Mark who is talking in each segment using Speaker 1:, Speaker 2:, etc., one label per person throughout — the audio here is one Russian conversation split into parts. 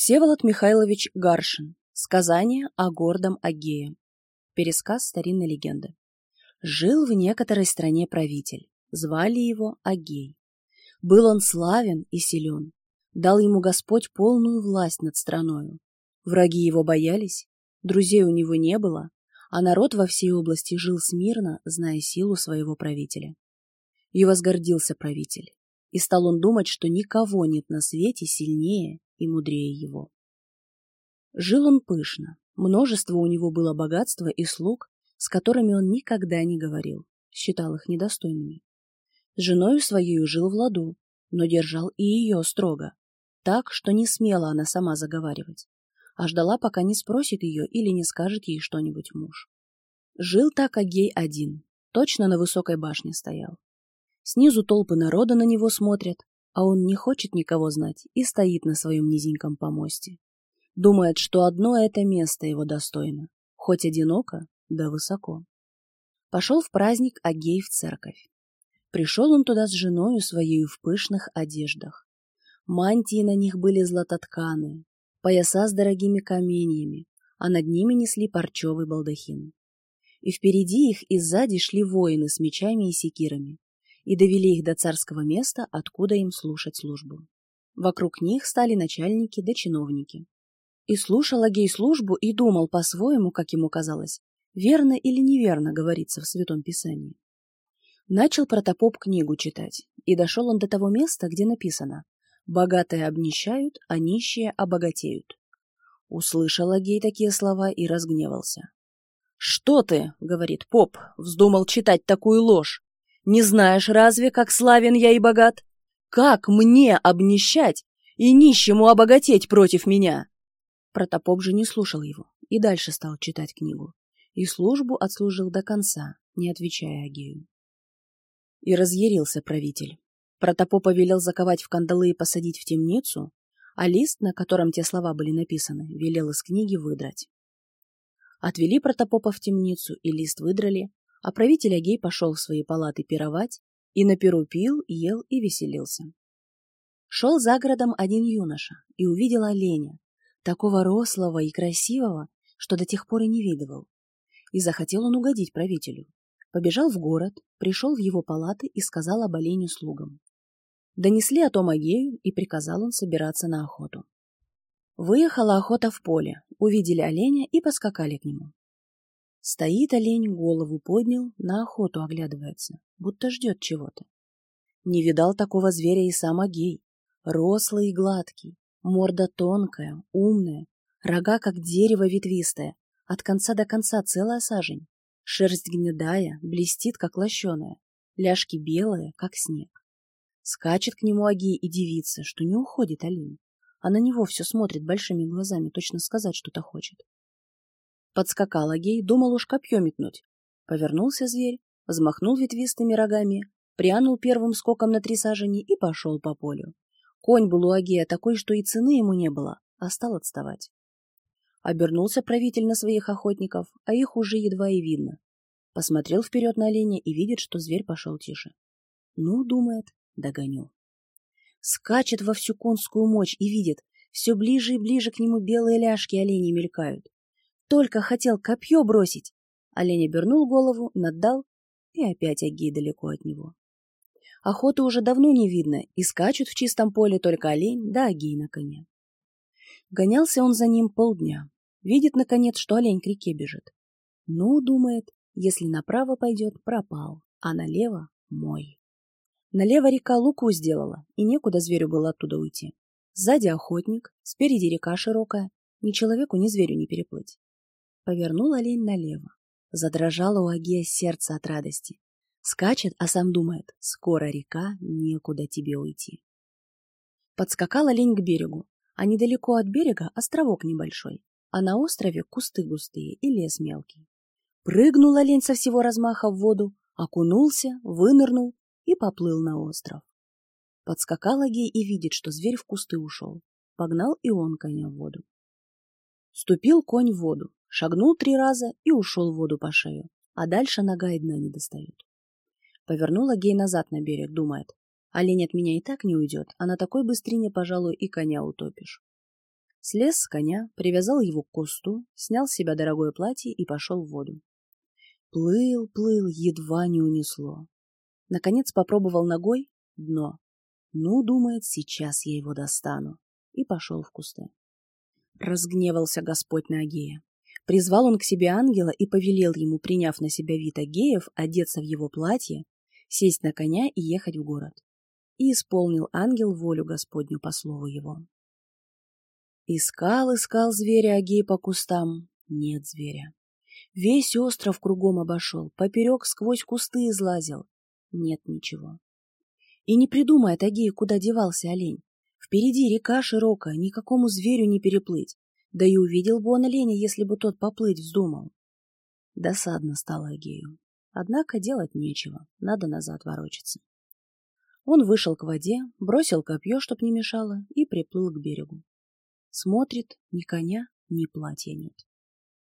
Speaker 1: Всеволод Михайлович Гаршин. Сказание о гордом Агее. Пересказ старинной легенды. Жил в некоторой стране правитель. Звали его Агей. Был он славен и силен. Дал ему Господь полную власть над страною. Враги его боялись, друзей у него не было, а народ во всей области жил смирно, зная силу своего правителя. И возгордился правитель. И стал он думать, что никого нет на свете сильнее и мудрее его. Жил он пышно, множество у него было богатства и слуг, с которыми он никогда не говорил, считал их недостойными. С женою своей жил в ладу, но держал и ее строго, так, что не смела она сама заговаривать, а ждала, пока не спросит ее или не скажет ей что-нибудь муж. Жил так Агей один, точно на высокой башне стоял. Снизу толпы народа на него смотрят, а он не хочет никого знать и стоит на своем низеньком помосте. Думает, что одно это место его достойно, хоть одиноко, да высоко. Пошел в праздник Агей в церковь. Пришел он туда с женою своей в пышных одеждах. Мантии на них были златотканые, пояса с дорогими каменьями, а над ними несли парчевый балдахин. И впереди их и сзади шли воины с мечами и секирами, и довели их до царского места, откуда им слушать службу. Вокруг них стали начальники да чиновники. И слушал Агей службу и думал по-своему, как ему казалось, верно или неверно говорится в Святом Писании. Начал протопоп книгу читать, и дошел он до того места, где написано «Богатые обнищают, а нищие обогатеют». Услышал Агей такие слова и разгневался. «Что ты, — говорит поп, — вздумал читать такую ложь? Не знаешь разве, как славен я и богат? Как мне обнищать и нищему обогатеть против меня? Протопоп же не слушал его и дальше стал читать книгу. И службу отслужил до конца, не отвечая Агею. И разъярился правитель. Протопопа велел заковать в кандалы и посадить в темницу, а лист, на котором те слова были написаны, велел из книги выдрать. Отвели протопопа в темницу, и лист выдрали, а правитель Агей пошел в свои палаты пировать, и на перу пил, ел и веселился. Шел за городом один юноша и увидел оленя, такого рослого и красивого, что до тех пор и не видывал. И захотел он угодить правителю. Побежал в город, пришел в его палаты и сказал об олене слугам. Донесли о том Агею, и приказал он собираться на охоту. Выехала охота в поле, увидели оленя и поскакали к нему. Стоит олень, голову поднял, на охоту оглядывается, будто ждет чего-то. Не видал такого зверя и сам Агей. Рослый и гладкий, морда тонкая, умная, рога как дерево ветвистое, от конца до конца целая сажень. Шерсть гнедая, блестит, как лощеная, ляжки белые, как снег. Скачет к нему Агей и дивится, что не уходит олень, а на него все смотрит большими глазами, точно сказать что-то хочет. Подскакал Агей, думал уж копье метнуть. Повернулся зверь, взмахнул ветвистыми рогами, прянул первым скоком на три сажени и пошел по полю. Конь был у Агея такой, что и цены ему не было, а стал отставать. Обернулся правитель на своих охотников, а их уже едва и видно. Посмотрел вперед на оленя и видит, что зверь пошел тише. Ну, думает, догоню. Скачет во всю конскую мощь и видит, все ближе и ближе к нему белые ляжки оленей мелькают. Только хотел копье бросить. Олень обернул голову, наддал, и опять Агей далеко от него. Охоты уже давно не видно, и скачут в чистом поле только олень да Агей на коне. Гонялся он за ним полдня. Видит, наконец, что олень к реке бежит. Ну, думает, если направо пойдет, пропал, а налево — мой. Налево река луку сделала, и некуда зверю было оттуда уйти. Сзади охотник, спереди река широкая, ни человеку, ни зверю не переплыть. Повернул олень налево. Задрожало у Агея сердце от радости. Скачет, а сам думает, скоро река, некуда тебе уйти. Подскакал олень к берегу, а недалеко от берега островок небольшой, а на острове кусты густые и лес мелкий. Прыгнул олень со всего размаха в воду, окунулся, вынырнул и поплыл на остров. Подскакал Агей и видит, что зверь в кусты ушел. Погнал и он коня в воду. Ступил конь в воду, Шагнул три раза и ушел в воду по шею, а дальше нога и дна не достает. Повернула Гей назад на берег, думает. Олень от меня и так не уйдет, а на такой быстрине, пожалуй, и коня утопишь. Слез с коня, привязал его к кусту, снял с себя дорогое платье и пошел в воду. Плыл, плыл, едва не унесло. Наконец попробовал ногой дно. Ну, думает, сейчас я его достану. И пошел в кусты. Разгневался Господь на Агея. Призвал он к себе ангела и повелел ему, приняв на себя вид Агеев, одеться в его платье, сесть на коня и ехать в город. И исполнил ангел волю Господню по слову его. Искал, искал зверя Агей по кустам. Нет зверя. Весь остров кругом обошел, поперек сквозь кусты излазил. Нет ничего. И не придумает Агей, куда девался олень. Впереди река широкая, никакому зверю не переплыть. Да и увидел бы он оленя, если бы тот поплыть вздумал. Досадно стало Агею. Однако делать нечего, надо назад ворочаться. Он вышел к воде, бросил копье, чтоб не мешало, и приплыл к берегу. Смотрит, ни коня, ни платья нет.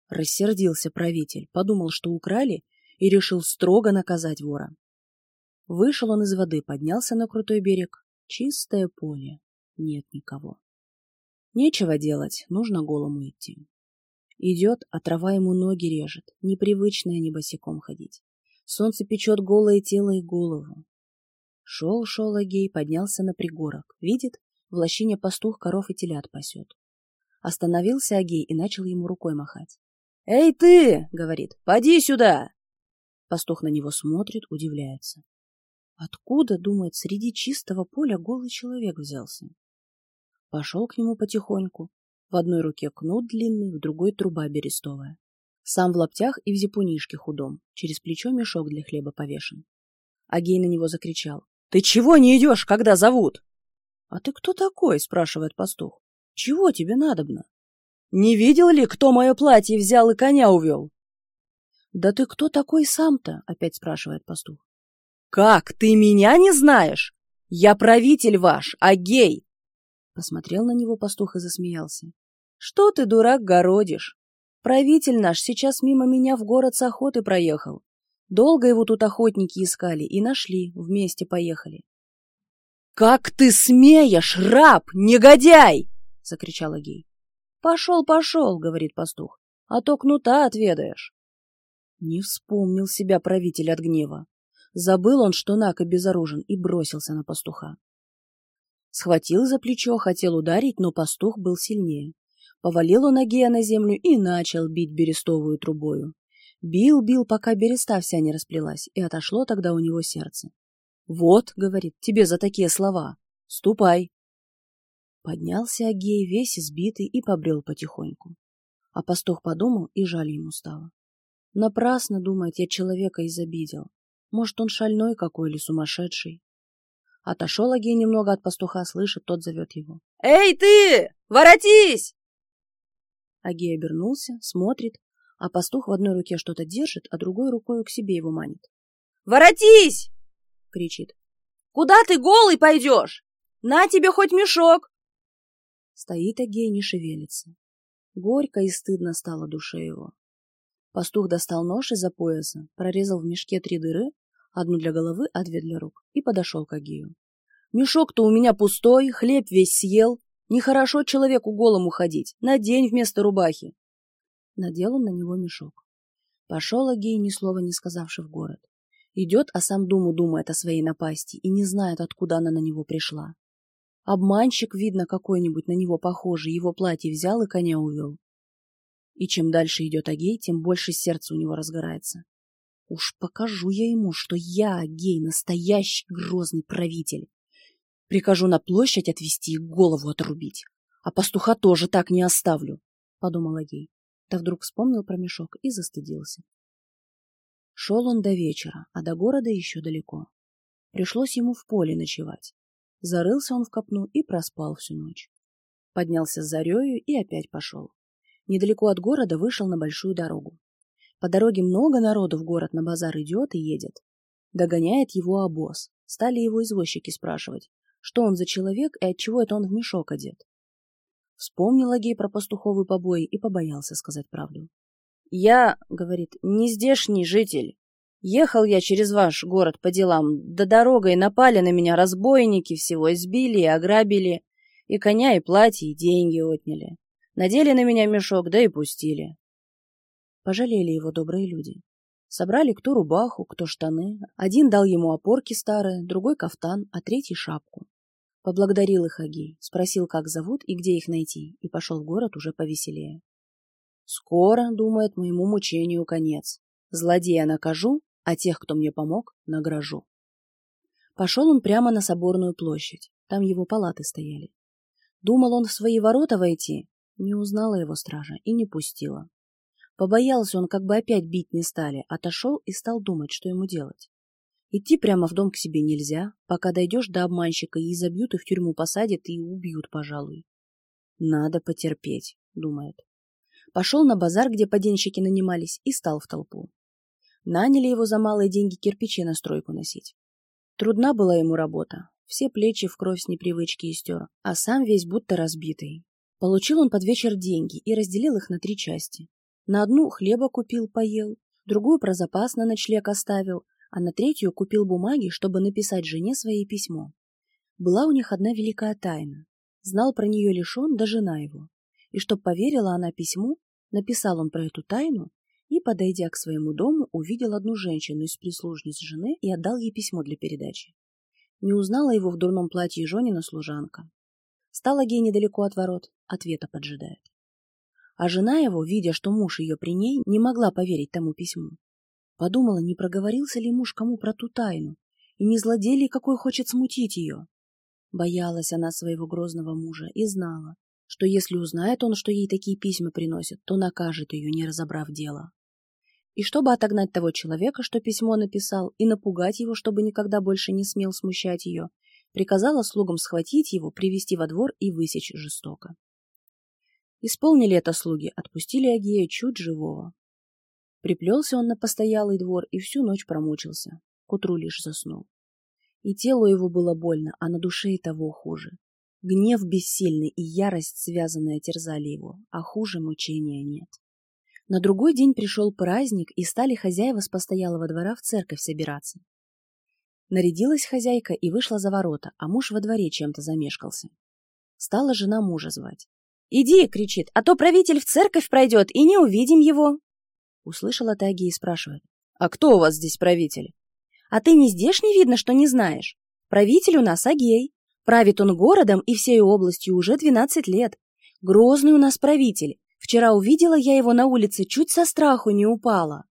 Speaker 1: Рассердился правитель, подумал, что украли, и решил строго наказать вора. Вышел он из воды, поднялся на крутой берег. Чистое поле, нет никого. Нечего делать, нужно голому идти. Идет, а трава ему ноги режет, непривычно они босиком ходить. Солнце печет голое тело и голову. Шел-шел Агей, поднялся на пригорок. Видит, в лощине пастух коров и телят пасет. Остановился Агей и начал ему рукой махать. «Эй ты!» — говорит. «Поди сюда!» Пастух на него смотрит, удивляется. Откуда, думает, среди чистого поля голый человек взялся? Пошел к нему потихоньку. В одной руке кнут длинный, в другой труба берестовая. Сам в лаптях и в зипунишке худом, через плечо мешок для хлеба повешен. Агей на него закричал. — Ты чего не идешь, когда зовут? — А ты кто такой? — спрашивает пастух. — Чего тебе надобно? — Не видел ли, кто мое платье взял и коня увел? — Да ты кто такой сам-то? — опять спрашивает пастух. — Как, ты меня не знаешь? Я правитель ваш, Агей! Посмотрел на него пастух и засмеялся. — Что ты, дурак, городишь? Правитель наш сейчас мимо меня в город с охоты проехал. Долго его тут охотники искали и нашли, вместе поехали. — Как ты смеешь, раб, негодяй! — закричал Агей. — Пошел, пошел, — говорит пастух, — а то кнута отведаешь. Не вспомнил себя правитель от гнева. Забыл он, что Нака безоружен, и бросился на пастуха. Схватил за плечо, хотел ударить, но пастух был сильнее. Повалил он Агея на землю и начал бить берестовую трубою. Бил, бил, пока береста вся не расплелась, и отошло тогда у него сердце. «Вот», — говорит, — «тебе за такие слова. Ступай». Поднялся Агей, весь избитый, и побрел потихоньку. А пастух подумал, и жаль ему стало. Напрасно, думает, я человека изобидел. Может, он шальной какой или сумасшедший. Отошел Агей немного от пастуха, слышит, тот зовет его. «Эй ты! Воротись!» Агей обернулся, смотрит, а пастух в одной руке что-то держит, а другой рукой к себе его манит. «Воротись!» — кричит. «Куда ты голый пойдешь? На тебе хоть мешок!» Стоит Агей, не шевелится. Горько и стыдно стало душе его. Пастух достал нож из-за пояса, прорезал в мешке три дыры, одну для головы, а две для рук, и подошел к Агею. «Мешок-то у меня пустой, хлеб весь съел, Нехорошо человеку голому ходить. Надень вместо рубахи. Надел он на него мешок. Пошел Агей, ни слова не сказавши в город. Идет, а сам думу думает о своей напасти и не знает, откуда она на него пришла. Обманщик, видно, какой-нибудь на него похожий, его платье взял и коня увел. И чем дальше идет Агей, тем больше сердце у него разгорается. Уж покажу я ему, что я, Агей, настоящий грозный правитель. Прикажу на площадь отвести и голову отрубить. А пастуха тоже так не оставлю, — подумал Агей. Да вдруг вспомнил про мешок и застыдился. Шел он до вечера, а до города еще далеко. Пришлось ему в поле ночевать. Зарылся он в копну и проспал всю ночь. Поднялся с зарею и опять пошел. Недалеко от города вышел на большую дорогу. По дороге много народу в город на базар идет и едет. Догоняет его обоз. Стали его извозчики спрашивать, что он за человек и отчего это он в мешок одет. Вспомнил Агей про пастуховые побои и побоялся сказать правду. «Я, — говорит, — не здешний житель. Ехал я через ваш город по делам, да дорогой напали на меня разбойники всего, избили и ограбили, и коня, и платье, и деньги отняли. Надели на меня мешок, да и пустили. Пожалели его добрые люди. Собрали кто рубаху, кто штаны. Один дал ему опорки старые, другой кафтан, а третий шапку. Поблагодарил их Агей, спросил, как зовут и где их найти, и пошел в город уже повеселее. Скоро, думает, моему мучению конец. Злодея накажу, а тех, кто мне помог, награжу. Пошел он прямо на соборную площадь, там его палаты стояли. Думал он в свои ворота войти, не узнала его стража и не пустила. Побоялся он, как бы опять бить не стали, отошел и стал думать, что ему делать. Идти прямо в дом к себе нельзя, пока дойдешь до обманщика и забьют и в тюрьму посадят и убьют, пожалуй. Надо потерпеть, думает. Пошел на базар, где поденщики нанимались, и стал в толпу. Наняли его за малые деньги кирпичи на стройку носить. Трудна была ему работа, все плечи в кровь с непривычки истер, а сам весь будто разбитый. Получил он под вечер деньги и разделил их на три части. На одну хлеба купил, поел, другую про запас на ночлег оставил, а на третью купил бумаги, чтобы написать жене своей письмо. Была у них одна великая тайна. Знал про нее лишь он да жена его. И чтоб поверила она письму, написал он про эту тайну и, подойдя к своему дому, увидел одну женщину из прислужниц жены и отдал ей письмо для передачи. Не узнала его в дурном платье Жонина служанка. Стала Гей недалеко от ворот, ответа поджидает. А жена его, видя, что муж ее при ней, не могла поверить тому письму. Подумала, не проговорился ли муж кому про ту тайну, и не злодей ли какой хочет смутить ее. Боялась она своего грозного мужа и знала, что если узнает он, что ей такие письма приносят, то накажет ее, не разобрав дело. И чтобы отогнать того человека, что письмо написал, и напугать его, чтобы никогда больше не смел смущать ее, приказала слугам схватить его, привести во двор и высечь жестоко. Исполнили это слуги, отпустили Агея чуть живого. Приплелся он на постоялый двор и всю ночь промучился, к утру лишь заснул. И телу его было больно, а на душе и того хуже. Гнев бессильный и ярость связанная терзали его, а хуже мучения нет. На другой день пришел праздник, и стали хозяева с постоялого двора в церковь собираться. Нарядилась хозяйка и вышла за ворота, а муж во дворе чем-то замешкался. Стала жена мужа звать. «Иди!» — кричит, «а то правитель в церковь пройдет, и не увидим его!» Услышала Таги и спрашивает. «А кто у вас здесь правитель?» «А ты не здешний видно, что не знаешь. Правитель у нас Агей. Правит он городом и всей областью уже двенадцать лет. Грозный у нас правитель. Вчера увидела я его на улице, чуть со страху не упала.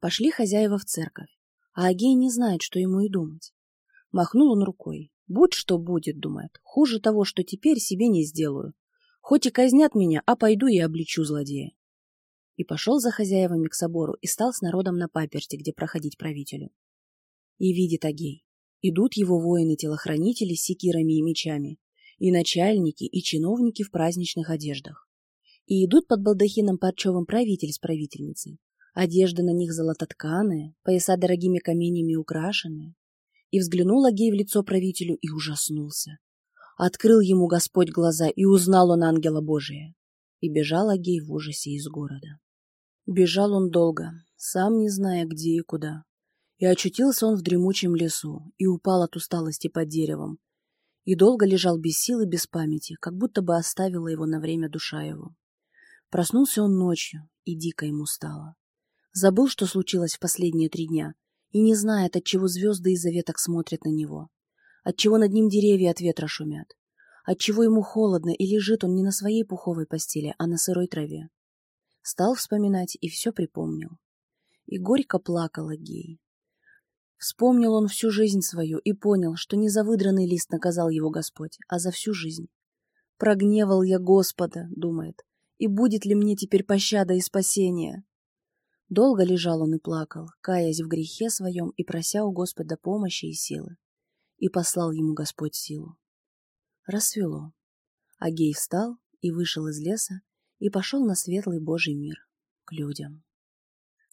Speaker 1: Пошли хозяева в церковь, а Агей не знает, что ему и думать. Махнул он рукой. Будь что будет, думает. Хуже того, что теперь себе не сделаю. Хоть и казнят меня, а пойду и обличу злодея. И пошел за хозяевами к собору и стал с народом на паперте, где проходить правителю. И видит Агей. Идут его воины-телохранители с секирами и мечами, и начальники, и чиновники в праздничных одеждах и идут под балдахином парчевым правитель с правительницей. Одежда на них золототканая, пояса дорогими каменями украшенные. И взглянул Агей в лицо правителю и ужаснулся. Открыл ему Господь глаза, и узнал он ангела Божия. И бежал Агей в ужасе из города. Бежал он долго, сам не зная, где и куда. И очутился он в дремучем лесу, и упал от усталости под деревом. И долго лежал без сил и без памяти, как будто бы оставила его на время душа его. Проснулся он ночью, и дико ему стало. Забыл, что случилось в последние три дня, и не знает, отчего звезды из-за веток смотрят на него, отчего над ним деревья от ветра шумят, отчего ему холодно, и лежит он не на своей пуховой постели, а на сырой траве. Стал вспоминать и все припомнил. И горько плакал Гей. Вспомнил он всю жизнь свою и понял, что не за выдранный лист наказал его Господь, а за всю жизнь. «Прогневал я Господа», — думает, и будет ли мне теперь пощада и спасение? Долго лежал он и плакал, каясь в грехе своем и прося у Господа помощи и силы. И послал ему Господь силу. Рассвело. Агей встал и вышел из леса и пошел на светлый Божий мир, к людям.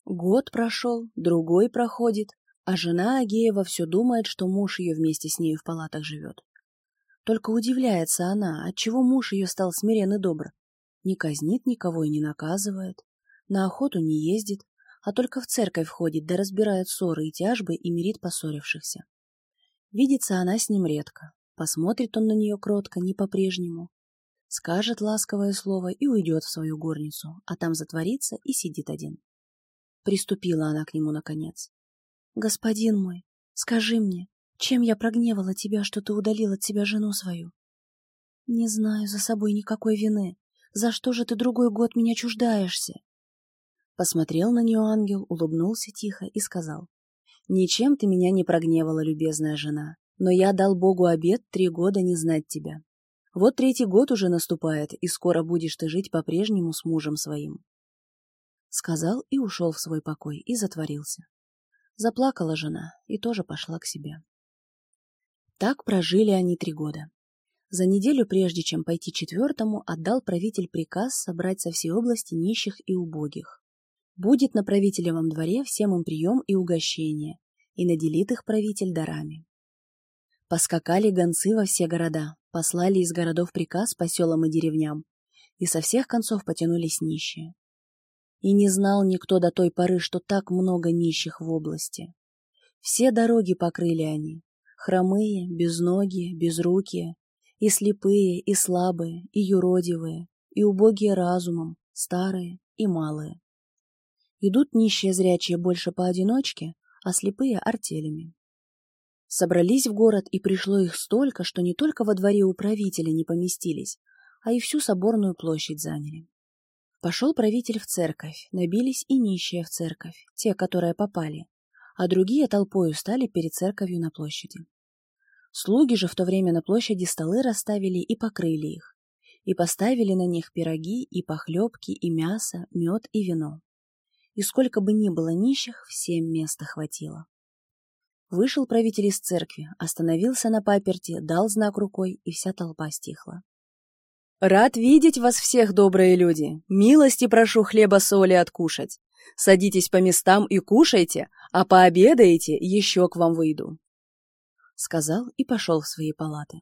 Speaker 1: Год прошел, другой проходит, а жена Агеева все думает, что муж ее вместе с нею в палатах живет. Только удивляется она, отчего муж ее стал смирен и добр, не казнит никого и не наказывает, на охоту не ездит, а только в церковь ходит да разбирает ссоры и тяжбы и мирит поссорившихся. Видится она с ним редко, посмотрит он на нее кротко, не по-прежнему. Скажет ласковое слово и уйдет в свою горницу, а там затворится и сидит один. Приступила она к нему наконец. «Господин мой, скажи мне, чем я прогневала тебя, что ты удалил от себя жену свою? Не знаю за собой никакой вины. За что же ты другой год меня чуждаешься? Посмотрел на нее ангел, улыбнулся тихо и сказал. Ничем ты меня не прогневала, любезная жена, но я дал Богу обет три года не знать тебя. Вот третий год уже наступает, и скоро будешь ты жить по-прежнему с мужем своим. Сказал и ушел в свой покой и затворился. Заплакала жена и тоже пошла к себе. Так прожили они три года. За неделю прежде, чем пойти четвертому, отдал правитель приказ собрать со всей области нищих и убогих. Будет на правителевом дворе всем им прием и угощение, и наделит их правитель дарами. Поскакали гонцы во все города, послали из городов приказ по селам и деревням, и со всех концов потянулись нищие. И не знал никто до той поры, что так много нищих в области. Все дороги покрыли они, хромые, безногие, безрукие, и слепые, и слабые, и юродивые, и убогие разумом, старые и малые. Идут нищие зрячие больше поодиночке, а слепые — артелями. Собрались в город, и пришло их столько, что не только во дворе управителя не поместились, а и всю соборную площадь заняли. Пошел правитель в церковь, набились и нищие в церковь, те, которые попали, а другие толпою стали перед церковью на площади. Слуги же в то время на площади столы расставили и покрыли их, и поставили на них пироги, и похлебки, и мясо, мед и вино. И сколько бы ни было нищих, всем места хватило. Вышел правитель из церкви, остановился на паперте, дал знак рукой, и вся толпа стихла. «Рад видеть вас всех, добрые люди! Милости прошу хлеба-соли откушать. Садитесь по местам и кушайте, а пообедаете, еще к вам выйду сказал и пошел в свои палаты.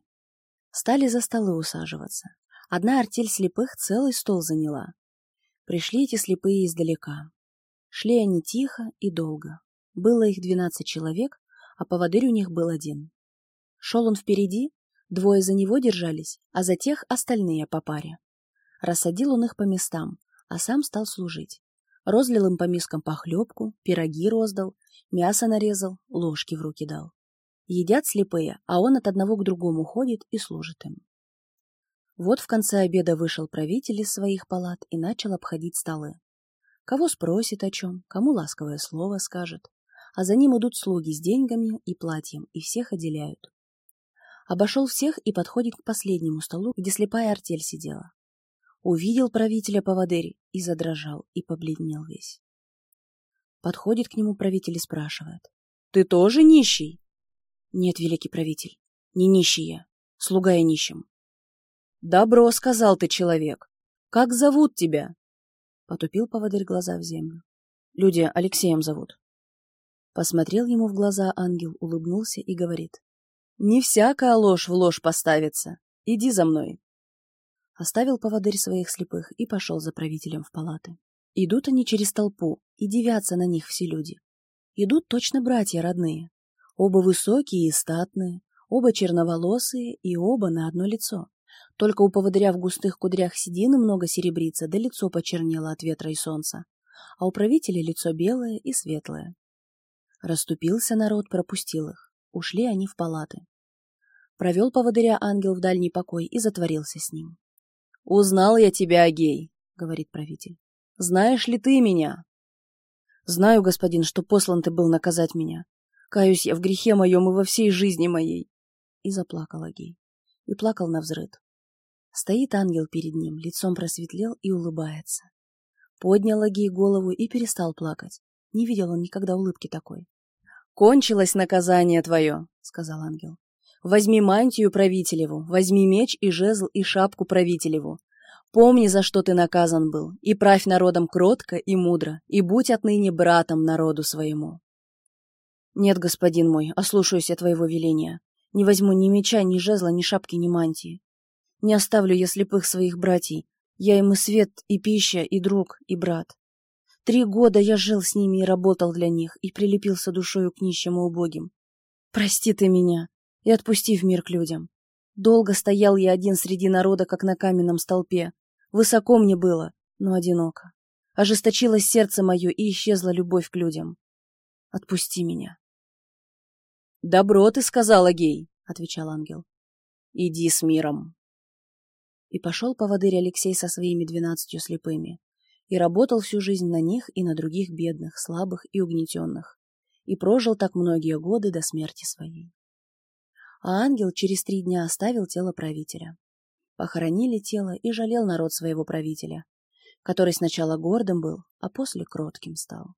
Speaker 1: Стали за столы усаживаться. Одна артель слепых целый стол заняла. Пришли эти слепые издалека. Шли они тихо и долго. Было их двенадцать человек, а поводырь у них был один. Шел он впереди, двое за него держались, а за тех остальные по паре. Рассадил он их по местам, а сам стал служить. Розлил им по мискам похлебку, пироги роздал, мясо нарезал, ложки в руки дал. Едят слепые, а он от одного к другому ходит и служит им. Вот в конце обеда вышел правитель из своих палат и начал обходить столы. Кого спросит о чем, кому ласковое слово скажет. А за ним идут слуги с деньгами и платьем, и всех отделяют. Обошел всех и подходит к последнему столу, где слепая артель сидела. Увидел правителя поводырь и задрожал, и побледнел весь. Подходит к нему правитель и спрашивает. — Ты тоже нищий? Нет, великий правитель, не нищий я, слуга я нищим. Добро, сказал ты, человек. Как зовут тебя? Потупил поводырь глаза в землю. Люди Алексеем зовут. Посмотрел ему в глаза ангел, улыбнулся и говорит. Не всякая ложь в ложь поставится. Иди за мной. Оставил поводырь своих слепых и пошел за правителем в палаты. Идут они через толпу, и дивятся на них все люди. Идут точно братья родные. Оба высокие и статные, оба черноволосые и оба на одно лицо. Только у поводыря в густых кудрях седины много серебрица, да лицо почернело от ветра и солнца, а у правителя лицо белое и светлое. Раступился народ, пропустил их. Ушли они в палаты. Провел поводыря ангел в дальний покой и затворился с ним. — Узнал я тебя, Агей, — говорит правитель. — Знаешь ли ты меня? — Знаю, господин, что послан ты был наказать меня. Каюсь я в грехе моем и во всей жизни моей. И заплакал Агей. И плакал на взрыд. Стоит ангел перед ним, лицом просветлел и улыбается. Поднял Агей голову и перестал плакать. Не видел он никогда улыбки такой. «Кончилось наказание твое», — сказал ангел. «Возьми мантию правителеву, возьми меч и жезл и шапку правителеву. Помни, за что ты наказан был, и правь народом кротко и мудро, и будь отныне братом народу своему». «Нет, господин мой, ослушаюсь я твоего веления. Не возьму ни меча, ни жезла, ни шапки, ни мантии. Не оставлю я слепых своих братьей. Я им и свет, и пища, и друг, и брат. Три года я жил с ними и работал для них, и прилепился душою к нищим и убогим. Прости ты меня и отпусти в мир к людям. Долго стоял я один среди народа, как на каменном столпе. Высоко мне было, но одиноко. Ожесточилось сердце мое, и исчезла любовь к людям. Отпусти меня. «Добро ты сказала, гей», — отвечал ангел. «Иди с миром». И пошел поводырь Алексей со своими двенадцатью слепыми, и работал всю жизнь на них и на других бедных, слабых и угнетенных, и прожил так многие годы до смерти своей. А ангел через три дня оставил тело правителя. Похоронили тело и жалел народ своего правителя, который сначала гордым был, а после кротким стал.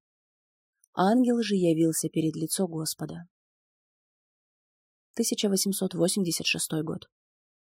Speaker 1: Ангел же явился перед лицо Господа. 1886 год.